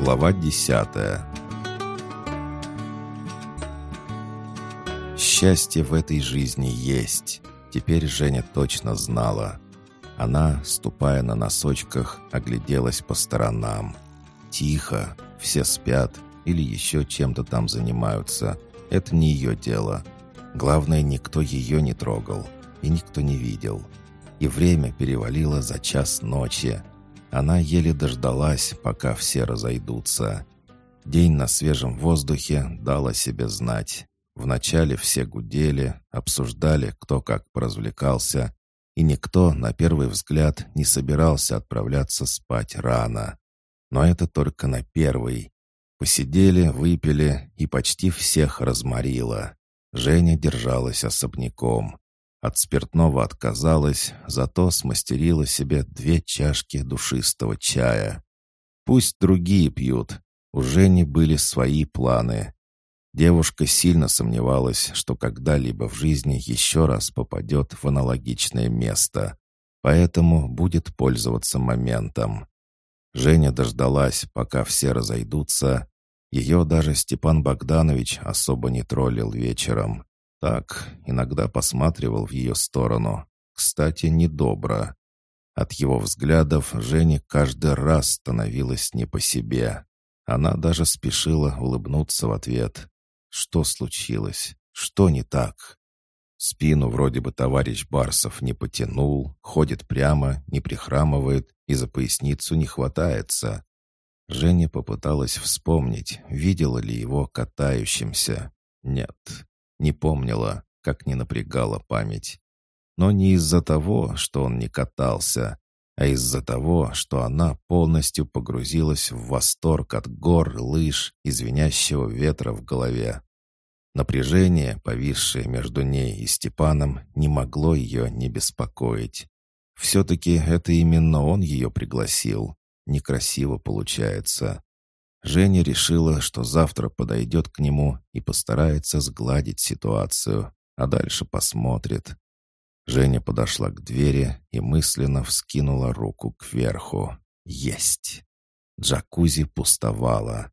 Глава десятая Счастье в этой жизни есть. Теперь Женя точно знала. Она, ступая на носочках, огляделась по сторонам. Тихо, все спят или еще чем-то там занимаются. Это не ее дело. Главное, никто ее не трогал и никто не видел. И время перевалило за час ночи. Она еле дождалась, пока все разойдутся. День на свежем воздухе дал о себе знать. Вначале все гудели, обсуждали, кто как поразвлекался, и никто, на первый взгляд, не собирался отправляться спать рано. Но это только на первый. Посидели, выпили, и почти всех разморило. Женя держалась особняком. От спиртного отказалась, зато смастерила себе две чашки душистого чая. Пусть другие пьют, у Жени были свои планы. Девушка сильно сомневалась, что когда-либо в жизни еще раз попадет в аналогичное место, поэтому будет пользоваться моментом. Женя дождалась, пока все разойдутся. Ее даже Степан Богданович особо не троллил вечером. Так, иногда посматривал в ее сторону. Кстати, недобро. От его взглядов Жене каждый раз становилось не по себе. Она даже спешила улыбнуться в ответ. Что случилось? Что не так? Спину вроде бы товарищ Барсов не потянул, ходит прямо, не прихрамывает и за поясницу не хватается. Женя попыталась вспомнить, видела ли его катающимся. Нет, не помнила, как не напрягала память. Но не из-за того, что он не катался, а из-за того, что она полностью погрузилась в восторг от гор, лыж и звенящего ветра в голове. Напряжение, повисшее между ней и Степаном, не могло ее не беспокоить. Все-таки это именно он ее пригласил. Некрасиво получается. Женя решила, что завтра подойдет к нему и постарается сгладить ситуацию, а дальше посмотрит. Женя подошла к двери и мысленно вскинула руку кверху. «Есть!» Джакузи пустовала.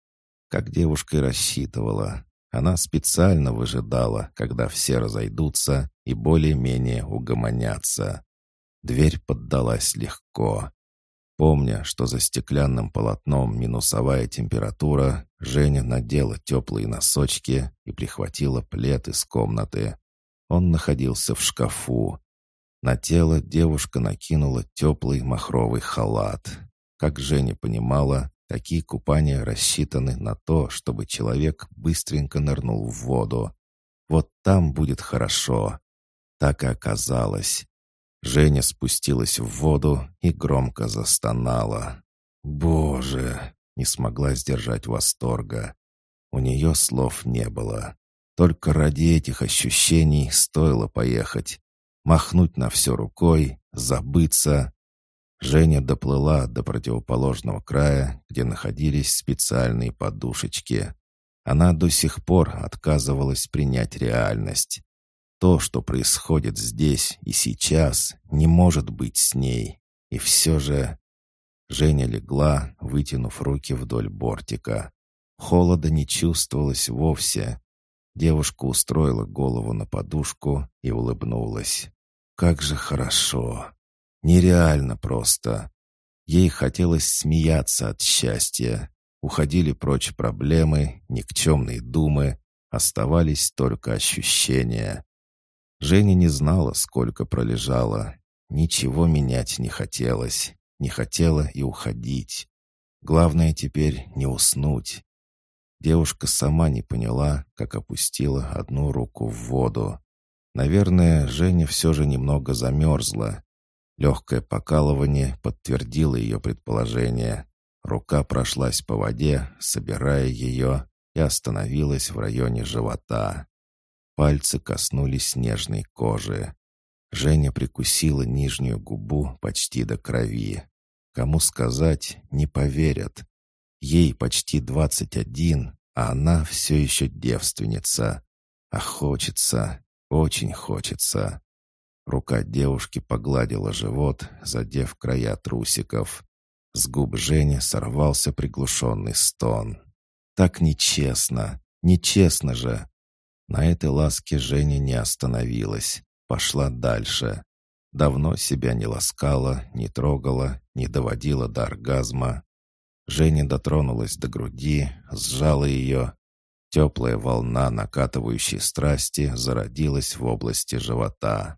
Как девушка и рассчитывала. Она специально выжидала, когда все разойдутся и более-менее угомонятся. Дверь поддалась легко. Помня, что за стеклянным полотном минусовая температура, Женя надела теплые носочки и прихватила плед из комнаты. Он находился в шкафу. На тело девушка накинула теплый махровый халат. Как Женя понимала, такие купания рассчитаны на то, чтобы человек быстренько нырнул в воду. Вот там будет хорошо. Так и оказалось. Женя спустилась в воду и громко застонала. «Боже!» — не смогла сдержать восторга. У нее слов не было. Только ради этих ощущений стоило поехать. Махнуть на все рукой, забыться. Женя доплыла до противоположного края, где находились специальные подушечки. Она до сих пор отказывалась принять реальность. То, что происходит здесь и сейчас, не может быть с ней. И все же... Женя легла, вытянув руки вдоль бортика. Холода не чувствовалось вовсе. Девушка устроила голову на подушку и улыбнулась. Как же хорошо. Нереально просто. Ей хотелось смеяться от счастья. Уходили прочь проблемы, никчемные думы. Оставались только ощущения. Женя не знала, сколько пролежала. Ничего менять не хотелось. Не хотела и уходить. Главное теперь не уснуть. Девушка сама не поняла, как опустила одну руку в воду. Наверное, Женя все же немного замерзла. Легкое покалывание подтвердило ее предположение. Рука прошлась по воде, собирая ее, и остановилась в районе живота. Пальцы коснулись нежной кожи. Женя прикусила нижнюю губу почти до крови. Кому сказать, не поверят. Ей почти двадцать один, а она все еще девственница. А хочется, очень хочется. Рука девушки погладила живот, задев края трусиков. С губ Жени сорвался приглушенный стон. «Так нечестно! Нечестно же!» На этой ласке Женя не остановилась, пошла дальше. Давно себя не ласкала, не трогала, не доводила до оргазма. Женя дотронулась до груди, сжала ее. Теплая волна накатывающей страсти зародилась в области живота.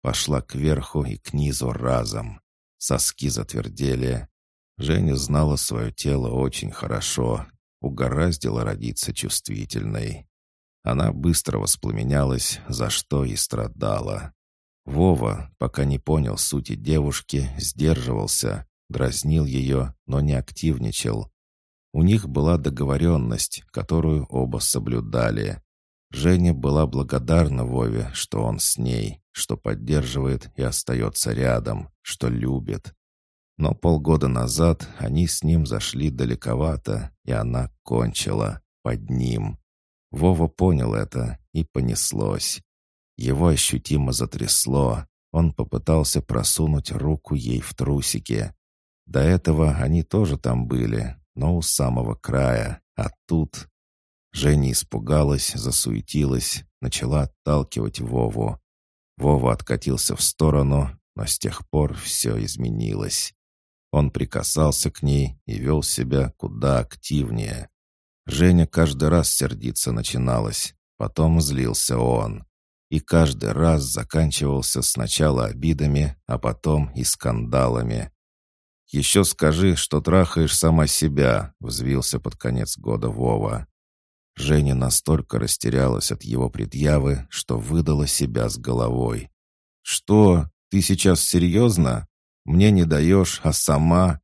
Пошла кверху и к низу разом. Соски затвердели. Женя знала свое тело очень хорошо, угораздило родиться чувствительной. Она быстро воспламенялась, за что и страдала. Вова, пока не понял сути девушки, сдерживался, дразнил ее, но не активничал. У них была договоренность, которую оба соблюдали. Женя была благодарна Вове, что он с ней, что поддерживает и остается рядом, что любит. Но полгода назад они с ним зашли далековато, и она кончила под ним. Вова понял это, и понеслось. Его ощутимо затрясло. Он попытался просунуть руку ей в трусики. До этого они тоже там были, но у самого края. А тут... Женя испугалась, засуетилась, начала отталкивать Вову. Вова откатился в сторону, но с тех пор все изменилось. Он прикасался к ней и вел себя куда активнее. Женя каждый раз сердиться начиналась, потом злился он. И каждый раз заканчивался сначала обидами, а потом и скандалами. «Еще скажи, что трахаешь сама себя», — взвился под конец года Вова. Женя настолько растерялась от его предъявы, что выдала себя с головой. «Что? Ты сейчас серьезно? Мне не даешь, а сама...»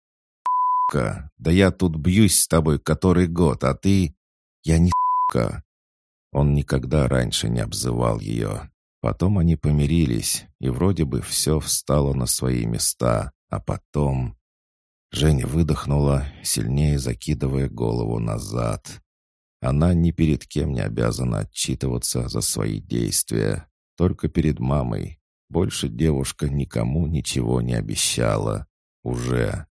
Да я тут бьюсь с тобой который год, а ты...» «Я не ***ка». Он никогда раньше не обзывал ее. Потом они помирились, и вроде бы все встало на свои места. А потом... Женя выдохнула, сильнее закидывая голову назад. Она ни перед кем не обязана отчитываться за свои действия. Только перед мамой. Больше девушка никому ничего не обещала. Уже.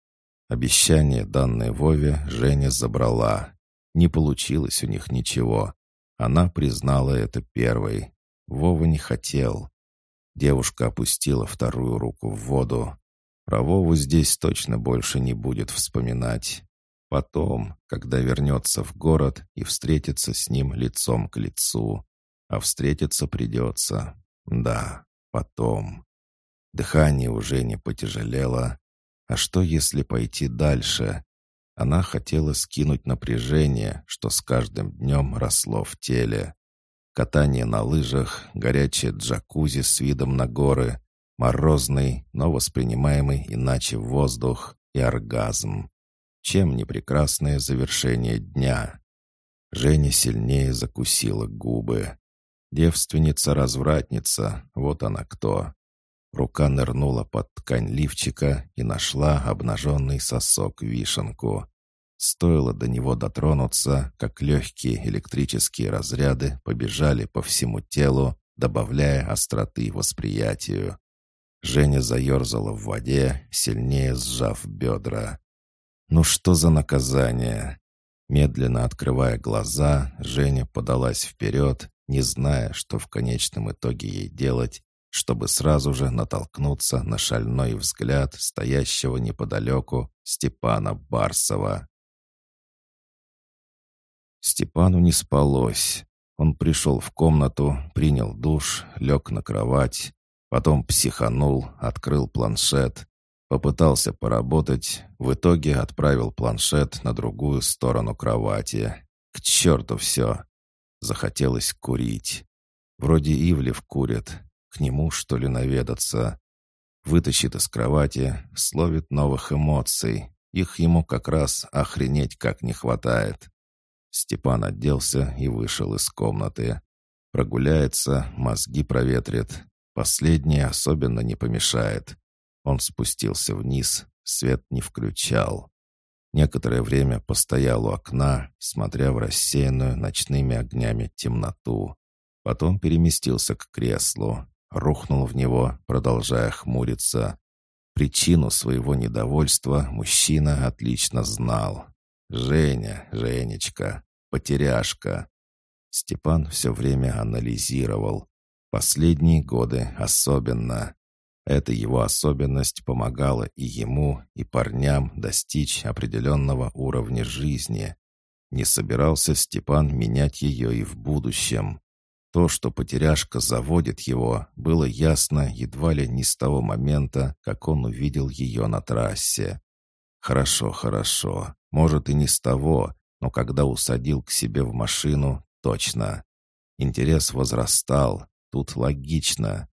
Обещание, данное Вове, Женя забрала. Не получилось у них ничего. Она признала это первой. Вова не хотел. Девушка опустила вторую руку в воду. Про Вову здесь точно больше не будет вспоминать. Потом, когда вернется в город и встретится с ним лицом к лицу. А встретиться придется. Да, потом. Дыхание уже не потяжелело. А что, если пойти дальше? Она хотела скинуть напряжение, что с каждым днем росло в теле. Катание на лыжах, горячее джакузи с видом на горы, морозный, но воспринимаемый иначе воздух и оргазм. Чем не прекрасное завершение дня? Женя сильнее закусила губы. Девственница-развратница, вот она кто. Рука нырнула под ткань лифчика и нашла обнаженный сосок-вишенку. Стоило до него дотронуться, как легкие электрические разряды побежали по всему телу, добавляя остроты восприятию. Женя заерзала в воде, сильнее сжав бедра. «Ну что за наказание?» Медленно открывая глаза, Женя подалась вперед, не зная, что в конечном итоге ей делать, чтобы сразу же натолкнуться на шальной взгляд стоящего неподалеку Степана Барсова. Степану не спалось. Он пришел в комнату, принял душ, лег на кровать, потом психанул, открыл планшет, попытался поработать, в итоге отправил планшет на другую сторону кровати. К черту все! Захотелось курить. Вроде Ивлев курит, к нему, что ли, наведаться? Вытащит из кровати, словит новых эмоций. Их ему как раз охренеть как не хватает. Степан оделся и вышел из комнаты. Прогуляется, мозги проветрит. Последнее особенно не помешает. Он спустился вниз, свет не включал. Некоторое время постоял у окна, смотря в рассеянную ночными огнями темноту. Потом переместился к креслу, рухнул в него, продолжая хмуриться. Причину своего недовольства мужчина отлично знал. «Женя, Женечка, потеряшка». Степан все время анализировал. Последние годы особенно. Эта его особенность помогала и ему, и парням достичь определенного уровня жизни. Не собирался Степан менять ее и в будущем. То, что потеряшка заводит его, было ясно едва ли не с того момента, как он увидел ее на трассе. Хорошо, хорошо. Может и не с того, но когда усадил к себе в машину, точно. Интерес возрастал. Тут логично.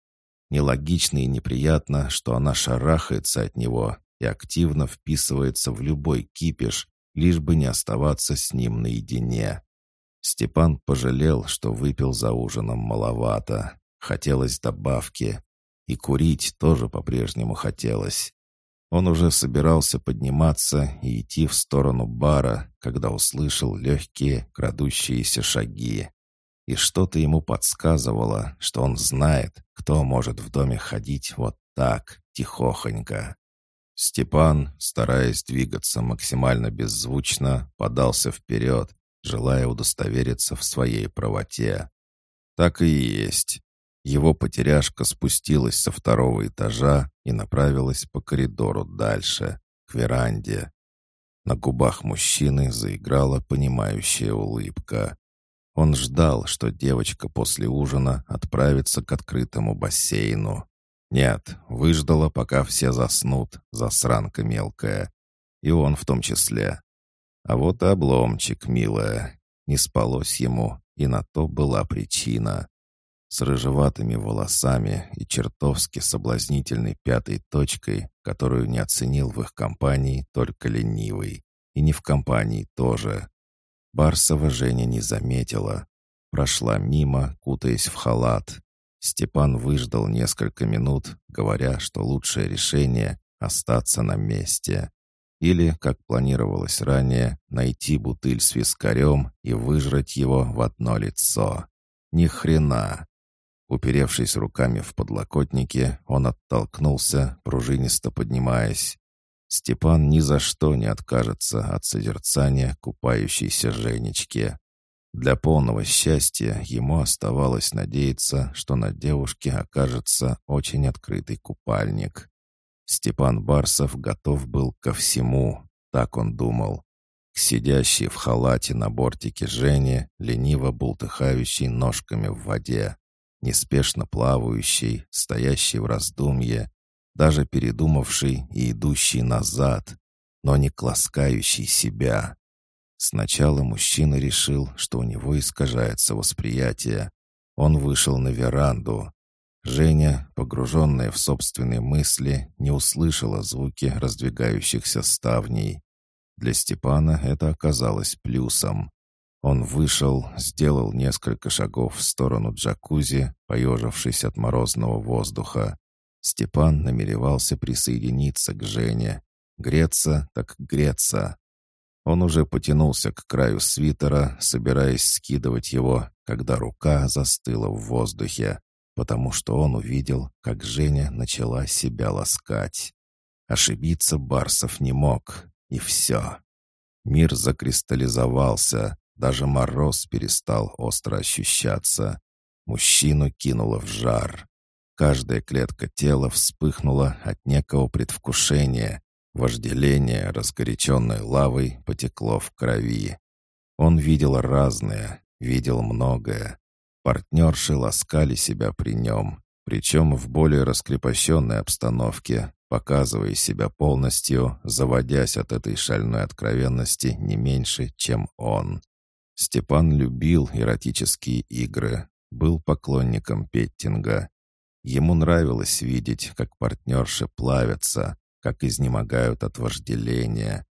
Нелогично и неприятно, что она шарахается от него и активно вписывается в любой кипиш, лишь бы не оставаться с ним наедине. Степан пожалел, что выпил за ужином маловато. Хотелось добавки. И курить тоже по-прежнему хотелось. Он уже собирался подниматься и идти в сторону бара, когда услышал легкие, крадущиеся шаги и что-то ему подсказывало, что он знает, кто может в доме ходить вот так, тихохонько. Степан, стараясь двигаться максимально беззвучно, подался вперед, желая удостовериться в своей правоте. Так и есть. Его потеряшка спустилась со второго этажа и направилась по коридору дальше, к веранде. На губах мужчины заиграла понимающая улыбка. Он ждал, что девочка после ужина отправится к открытому бассейну. Нет, выждала, пока все заснут, засранка мелкая. И он в том числе. А вот и обломчик, милая. Не спалось ему, и на то была причина. С рыжеватыми волосами и чертовски соблазнительной пятой точкой, которую не оценил в их компании только ленивый. И не в компании тоже. Барсова Женя не заметила. Прошла мимо, кутаясь в халат. Степан выждал несколько минут, говоря, что лучшее решение — остаться на месте. Или, как планировалось ранее, найти бутыль с вискарем и выжрать его в одно лицо. Ни хрена! Уперевшись руками в подлокотники, он оттолкнулся, пружинисто поднимаясь. Степан ни за что не откажется от созерцания купающейся Женечки. Для полного счастья ему оставалось надеяться, что на девушке окажется очень открытый купальник. Степан Барсов готов был ко всему, так он думал. К сидящей в халате на бортике Жене, лениво бултыхающей ножками в воде, неспешно плавающей, стоящей в раздумье, даже передумавший и идущий назад, но не класкающий себя. Сначала мужчина решил, что у него искажается восприятие. Он вышел на веранду. Женя, погруженная в собственные мысли, не услышала звуки раздвигающихся ставней. Для Степана это оказалось плюсом. Он вышел, сделал несколько шагов в сторону джакузи, поежившись от морозного воздуха. Степан намеревался присоединиться к Жене. Греться так греться. Он уже потянулся к краю свитера, собираясь скидывать его, когда рука застыла в воздухе, потому что он увидел, как Женя начала себя ласкать. Ошибиться Барсов не мог, и все. Мир закристаллизовался, даже мороз перестал остро ощущаться. Мужчину кинуло в жар. Каждая клетка тела вспыхнула от некого предвкушения. Вожделение, разгоряченное лавой, потекло в крови. Он видел разное, видел многое. Партнерши ласкали себя при нем, причем в более раскрепощенной обстановке, показывая себя полностью, заводясь от этой шальной откровенности не меньше, чем он. Степан любил эротические игры, был поклонником петтинга. Ему нравилось видеть, как партнерши плавятся, как изнемогают от вожделения.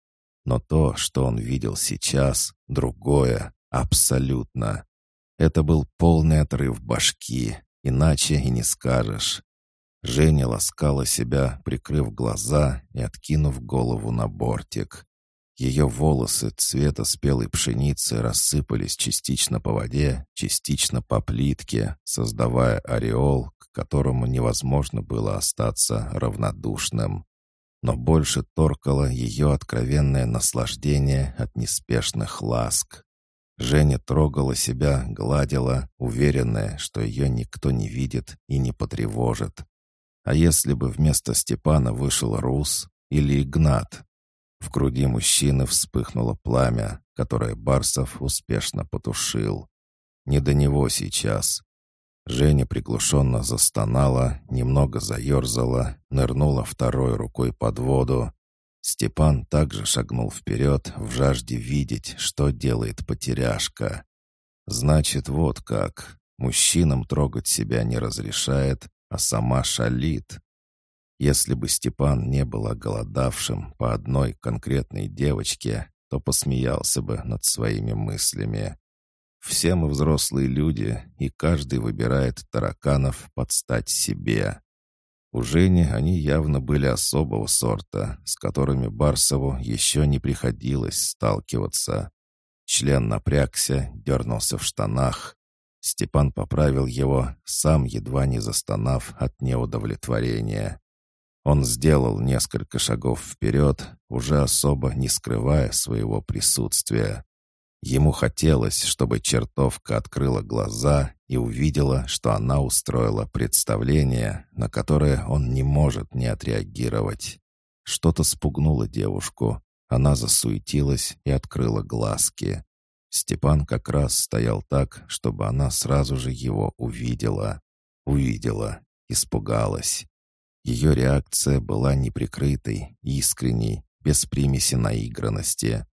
Но то, что он видел сейчас, другое, абсолютно. Это был полный отрыв башки, иначе и не скажешь. Женя ласкала себя, прикрыв глаза и откинув голову на бортик. Ее волосы цвета спелой пшеницы рассыпались частично по воде, частично по плитке, создавая ореол, к которому невозможно было остаться равнодушным. но больше торкало ее откровенное наслаждение от неспешных ласк. Женя трогала себя, гладила, уверенная, что ее никто не видит и не потревожит. А если бы вместо Степана вышел Рус или Игнат? В груди мужчины вспыхнуло пламя, которое Барсов успешно потушил. Не до него сейчас. Женя приглушенно застонала, немного заерзала, нырнула второй рукой под воду. Степан также шагнул вперед в жажде видеть, что делает потеряшка. Значит, вот как. Мужчинам трогать себя не разрешает, а сама шалит. Если бы Степан не был оголодавшим по одной конкретной девочке, то посмеялся бы над своими мыслями. Все мы взрослые люди, и каждый выбирает тараканов под стать себе. У Жени они явно были особого сорта, с которыми Барсову еще не приходилось сталкиваться. Член напрягся, дернулся в штанах. Степан поправил его, сам едва не застонав от неудовлетворения. Он сделал несколько шагов вперед, уже особо не скрывая своего присутствия. Ему хотелось, чтобы чертовка открыла глаза и увидела, что она устроила представление, на которое он не может не отреагировать. Что-то спугнуло девушку. Она засуетилась и открыла глазки. Степан как раз стоял так, чтобы она сразу же его увидела. Увидела, испугалась. Ее реакция была неприкрытой, искренней, без примеси наигранности.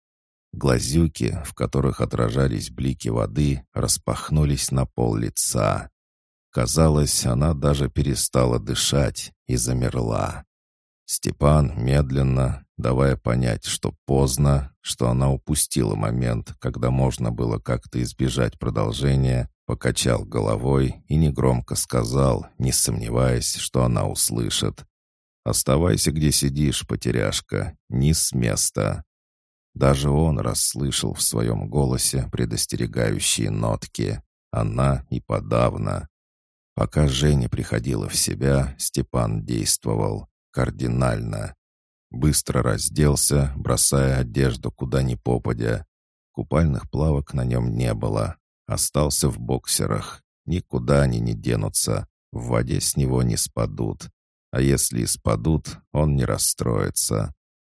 Глазюки, в которых отражались блики воды, распахнулись на пол лица. Казалось, она даже перестала дышать и замерла. Степан медленно, давая понять, что поздно, что она упустила момент, когда можно было как-то избежать продолжения, покачал головой и негромко сказал, не сомневаясь, что она услышит. «Оставайся, где сидишь, потеряшка, не с места». Даже он расслышал в своем голосе предостерегающие нотки. Она и подавно. Пока Женя приходила в себя, Степан действовал. Кардинально. Быстро разделся, бросая одежду куда ни попадя. Купальных плавок на нем не было. Остался в боксерах. Никуда они не денутся. В воде с него не спадут. А если и спадут, он не расстроится.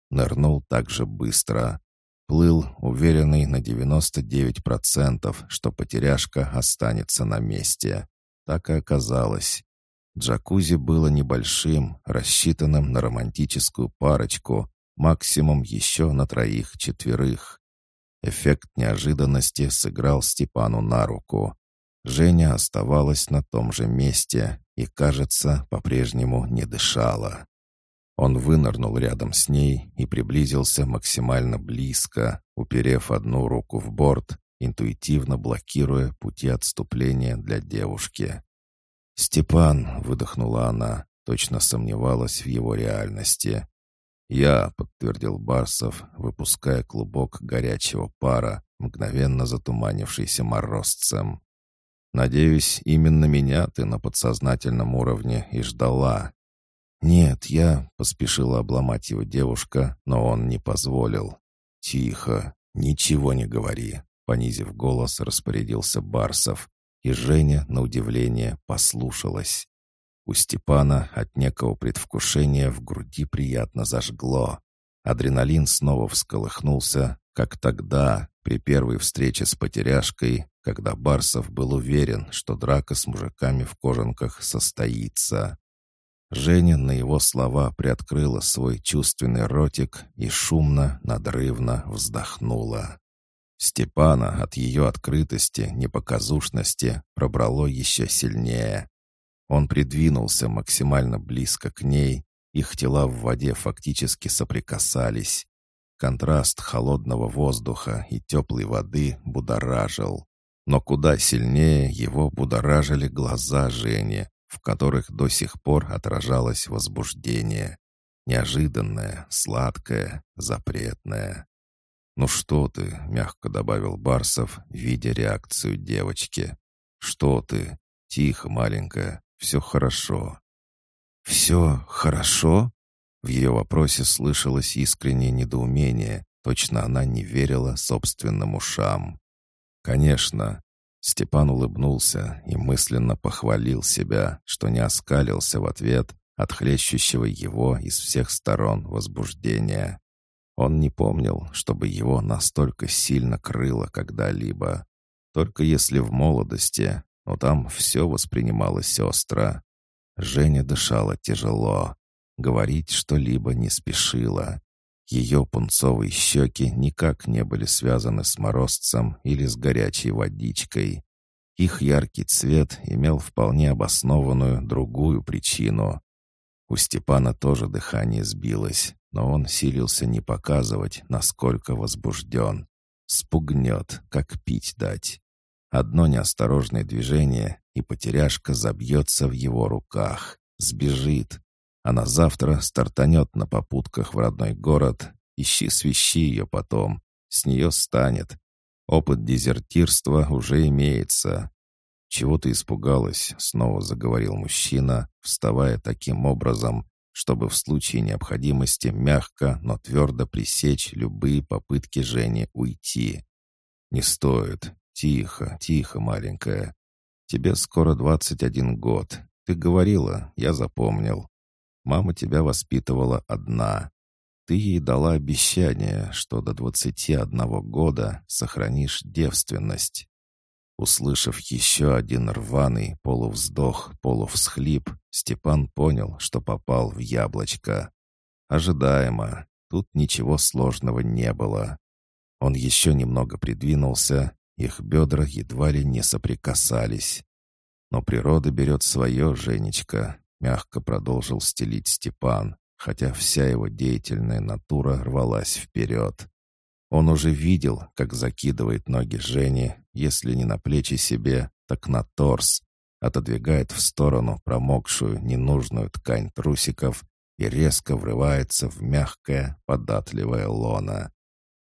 Нырнул так же быстро. Плыл, уверенный на 99%, что потеряшка останется на месте. Так и оказалось. Джакузи было небольшим, рассчитанным на романтическую парочку, максимум еще на троих-четверых. Эффект неожиданности сыграл Степану на руку. Женя оставалась на том же месте и, кажется, по-прежнему не дышала. Он вынырнул рядом с ней и приблизился максимально близко, уперев одну руку в борт, интуитивно блокируя пути отступления для девушки. «Степан», — выдохнула она, точно сомневалась в его реальности. «Я», — подтвердил Барсов, выпуская клубок горячего пара, мгновенно затуманившийся морозцем. «Надеюсь, именно меня ты на подсознательном уровне и ждала». «Нет, я...» — поспешила обломать его девушка, но он не позволил. «Тихо, ничего не говори», — понизив голос, распорядился Барсов, и Женя, на удивление, послушалась. У Степана от некого предвкушения в груди приятно зажгло. Адреналин снова всколыхнулся, как тогда, при первой встрече с потеряшкой, когда Барсов был уверен, что драка с мужиками в кожанках состоится. Женя на его слова приоткрыла свой чувственный ротик и шумно, надрывно вздохнула. Степана от ее открытости, непоказушности пробрало еще сильнее. Он придвинулся максимально близко к ней, их тела в воде фактически соприкасались. Контраст холодного воздуха и теплой воды будоражил. Но куда сильнее его будоражили глаза Жени, в которых до сих пор отражалось возбуждение. Неожиданное, сладкое, запретное. «Ну что ты?» — мягко добавил Барсов, видя реакцию девочки. «Что ты? Тихо, маленькая, все хорошо». «Все хорошо?» В ее вопросе слышалось искреннее недоумение. Точно она не верила собственным ушам. «Конечно». Степан улыбнулся и мысленно похвалил себя, что не оскалился в ответ от хлещущего его из всех сторон возбуждения. Он не помнил, чтобы его настолько сильно крыло когда-либо. Только если в молодости, но там все воспринималось остро. Женя дышала тяжело. Говорить что-либо не спешила. Ее пунцовые щеки никак не были связаны с морозцем или с горячей водичкой. Их яркий цвет имел вполне обоснованную другую причину. У Степана тоже дыхание сбилось, но он силился не показывать, насколько возбужден. Спугнет, как пить дать. Одно неосторожное движение, и потеряшка забьется в его руках, сбежит, а на завтра стартанет на попутках в родной город. Ищи свищи ее потом. С нее станет. Опыт дезертирства уже имеется. «Чего ты испугалась?» — снова заговорил мужчина, вставая таким образом, чтобы в случае необходимости мягко, но твердо пресечь любые попытки Жени уйти. «Не стоит. Тихо, тихо, маленькая. Тебе скоро двадцать один год. Ты говорила, я запомнил. Мама тебя воспитывала одна. Ты ей дала обещание, что до двадцати одного года сохранишь девственность. Услышав еще один рваный полувздох, полувсхлип, Степан понял, что попал в яблочко. Ожидаемо. Тут ничего сложного не было. Он еще немного придвинулся, их бедра едва ли не соприкасались. Но природа берет свое, Женечка. Мягко продолжил стелить Степан, хотя вся его деятельная натура рвалась вперед. Он уже видел, как закидывает ноги Жени, если не на плечи себе, так на торс, отодвигает в сторону промокшую ненужную ткань трусиков и резко врывается в мягкое, податливое лоно.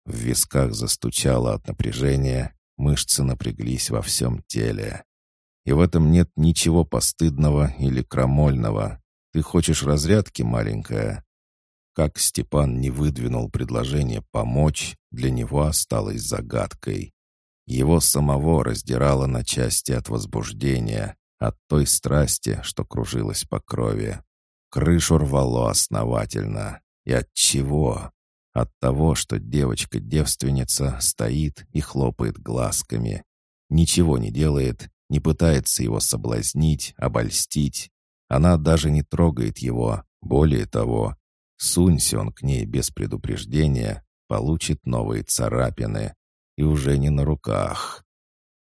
В висках застучало от напряжения, мышцы напряглись во всем теле. И в этом нет ничего постыдного или крамольного. Ты хочешь разрядки, маленькая?» Как Степан не выдвинул предложение помочь, для него осталось загадкой. Его самого раздирало на части от возбуждения, от той страсти, что кружилась по крови. Крышу рвало основательно. И от чего? От того, что девочка-девственница стоит и хлопает глазками. Ничего не делает не пытается его соблазнить, обольстить. Она даже не трогает его. Более того, сунься он к ней без предупреждения, получит новые царапины. И уже не на руках.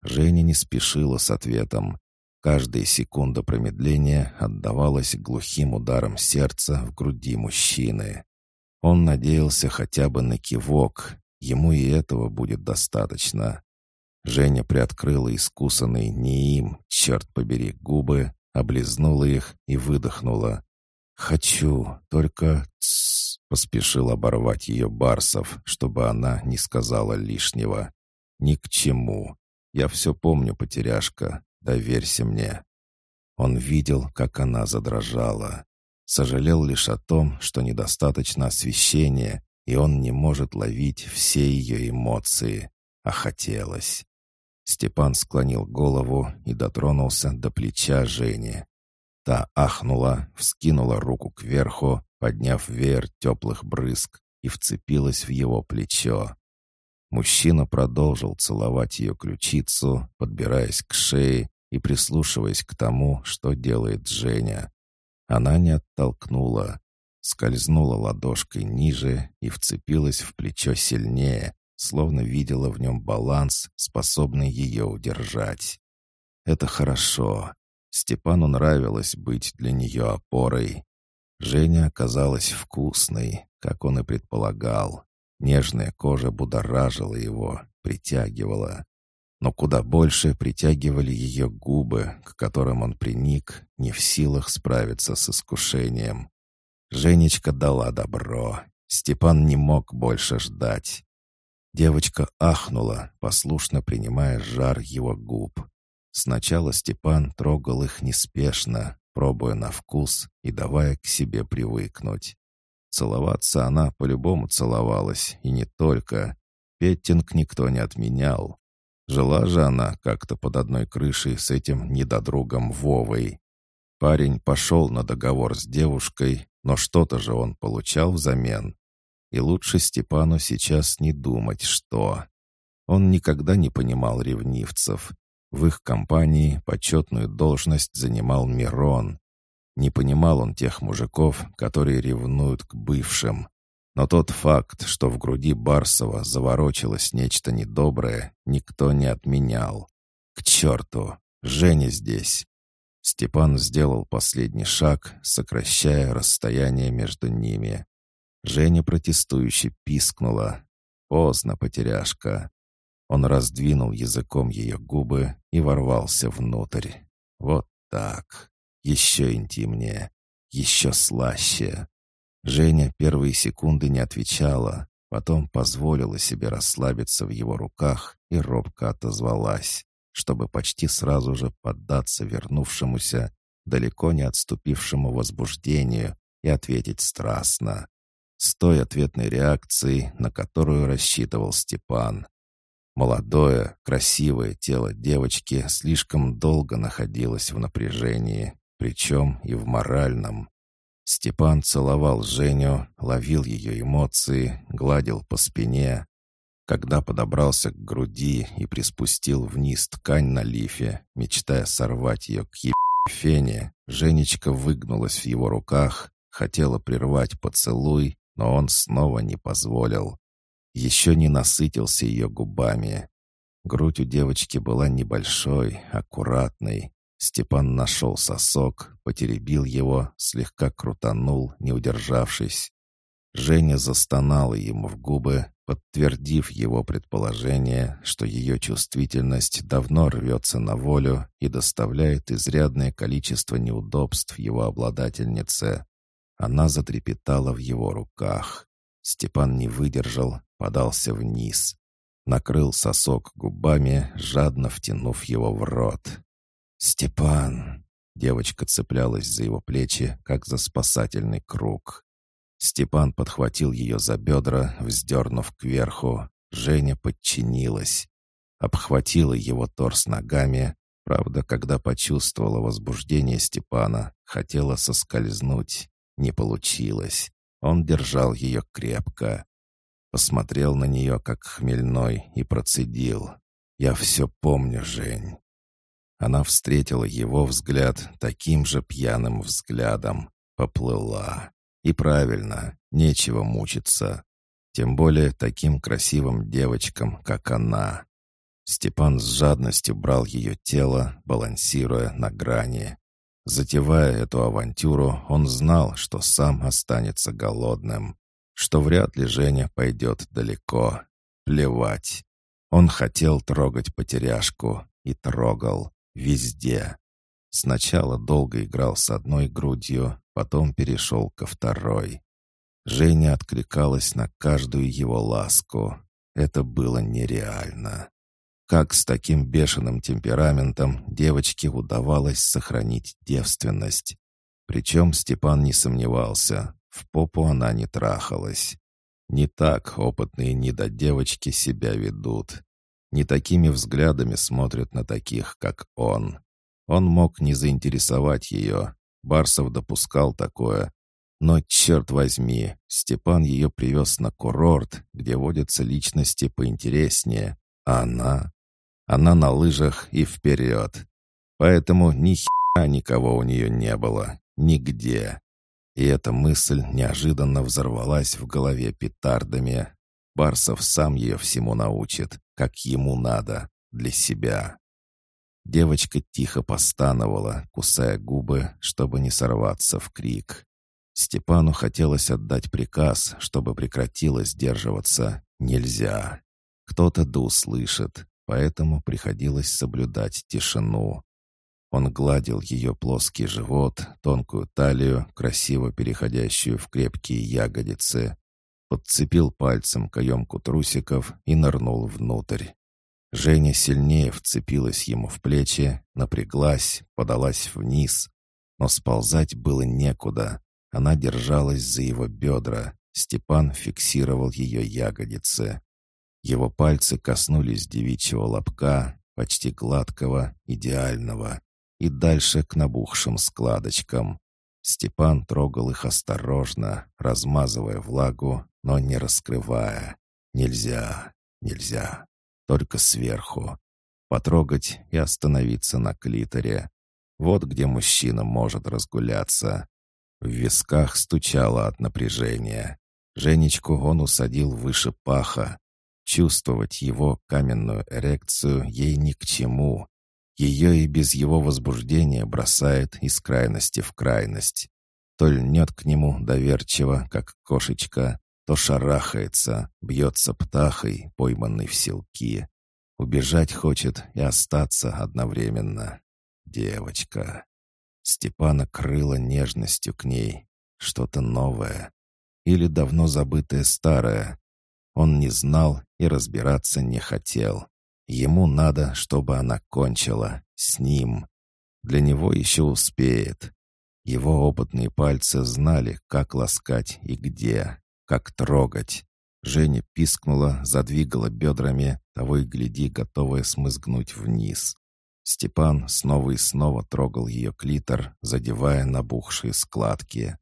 Женя не спешила с ответом. Каждая секунда промедления отдавалась глухим ударом сердца в груди мужчины. Он надеялся хотя бы на кивок. Ему и этого будет достаточно. Женя приоткрыла искусанные не им, черт побери, губы, облизнула их и выдохнула. «Хочу, только...» Тссс, поспешил оборвать ее Барсов, чтобы она не сказала лишнего. «Ни к чему. Я все помню, потеряшка. Доверься мне». Он видел, как она задрожала. Сожалел лишь о том, что недостаточно освещения, и он не может ловить все ее эмоции. А хотелось. Степан склонил голову и дотронулся до плеча Жени. Та ахнула, вскинула руку кверху, подняв веер теплых брызг, и вцепилась в его плечо. Мужчина продолжил целовать ее ключицу, подбираясь к шее и прислушиваясь к тому, что делает Женя. Она не оттолкнула, скользнула ладошкой ниже и вцепилась в плечо сильнее, словно видела в нем баланс, способный ее удержать. Это хорошо. Степану нравилось быть для нее опорой. Женя оказалась вкусной, как он и предполагал. Нежная кожа будоражила его, притягивала. Но куда больше притягивали ее губы, к которым он приник, не в силах справиться с искушением. Женечка дала добро. Степан не мог больше ждать. Девочка ахнула, послушно принимая жар его губ. Сначала Степан трогал их неспешно, пробуя на вкус и давая к себе привыкнуть. Целоваться она по-любому целовалась, и не только. Петтинг никто не отменял. Жила же она как-то под одной крышей с этим недодругом Вовой. Парень пошел на договор с девушкой, но что-то же он получал взамен. И лучше Степану сейчас не думать, что. Он никогда не понимал ревнивцев. В их компании почетную должность занимал Мирон. Не понимал он тех мужиков, которые ревнуют к бывшим. Но тот факт, что в груди Барсова заворочилось нечто недоброе, никто не отменял. К черту! Женя здесь! Степан сделал последний шаг, сокращая расстояние между ними. Женя протестующе пискнула. Поздно, потеряшка. Он раздвинул языком ее губы и ворвался внутрь. Вот так. Еще интимнее. Еще слаще. Женя первые секунды не отвечала, потом позволила себе расслабиться в его руках и робко отозвалась, чтобы почти сразу же поддаться вернувшемуся, далеко не отступившему возбуждению и ответить страстно с той ответной реакцией, на которую рассчитывал Степан. Молодое, красивое тело девочки слишком долго находилось в напряжении, причем и в моральном. Степан целовал Женю, ловил ее эмоции, гладил по спине. Когда подобрался к груди и приспустил вниз ткань на лифе, мечтая сорвать ее к еб... фене, Женечка выгнулась в его руках, хотела прервать поцелуй, но он снова не позволил. Еще не насытился ее губами. Грудь у девочки была небольшой, аккуратной. Степан нашел сосок, потеребил его, слегка крутанул, не удержавшись. Женя застонала ему в губы, подтвердив его предположение, что ее чувствительность давно рвется на волю и доставляет изрядное количество неудобств его обладательнице. Она затрепетала в его руках. Степан не выдержал, подался вниз. Накрыл сосок губами, жадно втянув его в рот. «Степан!» Девочка цеплялась за его плечи, как за спасательный круг. Степан подхватил ее за бедра, вздернув кверху. Женя подчинилась. Обхватила его торс ногами. Правда, когда почувствовала возбуждение Степана, хотела соскользнуть. Не получилось. Он держал ее крепко. Посмотрел на нее, как хмельной, и процедил. «Я все помню, Жень». Она встретила его взгляд таким же пьяным взглядом. Поплыла. И правильно, нечего мучиться. Тем более таким красивым девочкам, как она. Степан с жадностью брал ее тело, балансируя на грани. Затевая эту авантюру, он знал, что сам останется голодным, что вряд ли Женя пойдет далеко. Плевать. Он хотел трогать потеряшку и трогал. Везде. Сначала долго играл с одной грудью, потом перешел ко второй. Женя откликалась на каждую его ласку. Это было нереально. Как с таким бешеным темпераментом девочке удавалось сохранить девственность? Причем Степан не сомневался, в попу она не трахалась. Не так опытные недодевочки себя ведут. Не такими взглядами смотрят на таких, как он. Он мог не заинтересовать ее. Барсов допускал такое. Но, черт возьми, Степан ее привез на курорт, где водятся личности поинтереснее. А она она на лыжах и вперед. Поэтому ни хера никого у нее не было. Нигде. И эта мысль неожиданно взорвалась в голове петардами. Барсов сам ее всему научит, как ему надо, для себя. Девочка тихо постановала, кусая губы, чтобы не сорваться в крик. Степану хотелось отдать приказ, чтобы прекратила сдерживаться. Нельзя. Кто-то да услышит, поэтому приходилось соблюдать тишину. Он гладил ее плоский живот, тонкую талию, красиво переходящую в крепкие ягодицы, подцепил пальцем каемку трусиков и нырнул внутрь. Женя сильнее вцепилась ему в плечи, напряглась, подалась вниз, но сползать было некуда. Она держалась за его бедра. Степан фиксировал ее ягодицы. Его пальцы коснулись девичьего лобка, почти гладкого, идеального, и дальше к набухшим складочкам. Степан трогал их осторожно, размазывая влагу, но не раскрывая. Нельзя, нельзя. Только сверху. Потрогать и остановиться на клиторе. Вот где мужчина может разгуляться. В висках стучало от напряжения. Женечку он усадил выше паха. Чувствовать его каменную эрекцию ей ни к чему. Ее и без его возбуждения бросает из крайности в крайность. То льнет к нему доверчиво, как кошечка, то шарахается, бьется птахой, пойманной в селки. Убежать хочет и остаться одновременно. Девочка. Степана крыла нежностью к ней. Что-то новое. Или давно забытое старое. Он не знал и разбираться не хотел. Ему надо, чтобы она кончила. С ним. Для него еще успеет. Его опытные пальцы знали, как ласкать и где, как трогать. Женя пискнула, задвигала бедрами, того и гляди, готовая смызгнуть вниз. Степан снова и снова трогал ее клитор, задевая набухшие складки.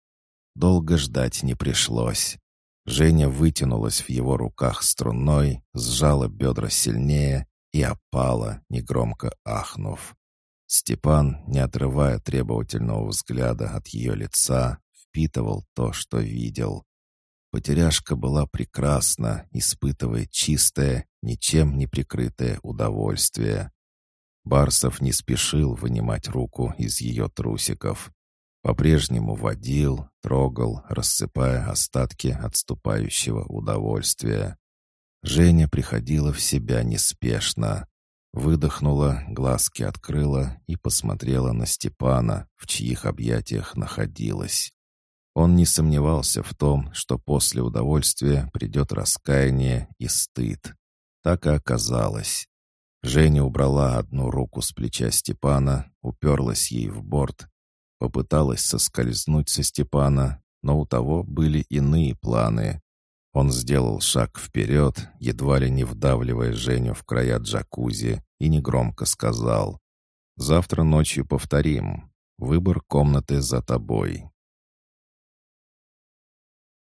Долго ждать не пришлось. Женя вытянулась в его руках струной, сжала бедра сильнее и опала, негромко ахнув. Степан, не отрывая требовательного взгляда от ее лица, впитывал то, что видел. Потеряшка была прекрасна, испытывая чистое, ничем не прикрытое удовольствие. Барсов не спешил вынимать руку из ее трусиков. По-прежнему водил, трогал, рассыпая остатки отступающего удовольствия. Женя приходила в себя неспешно. Выдохнула, глазки открыла и посмотрела на Степана, в чьих объятиях находилась. Он не сомневался в том, что после удовольствия придет раскаяние и стыд. Так и оказалось. Женя убрала одну руку с плеча Степана, уперлась ей в борт, попыталась соскользнуть со Степана, но у того были иные планы. Он сделал шаг вперед, едва ли не вдавливая Женю в края джакузи, и негромко сказал «Завтра ночью повторим. Выбор комнаты за тобой».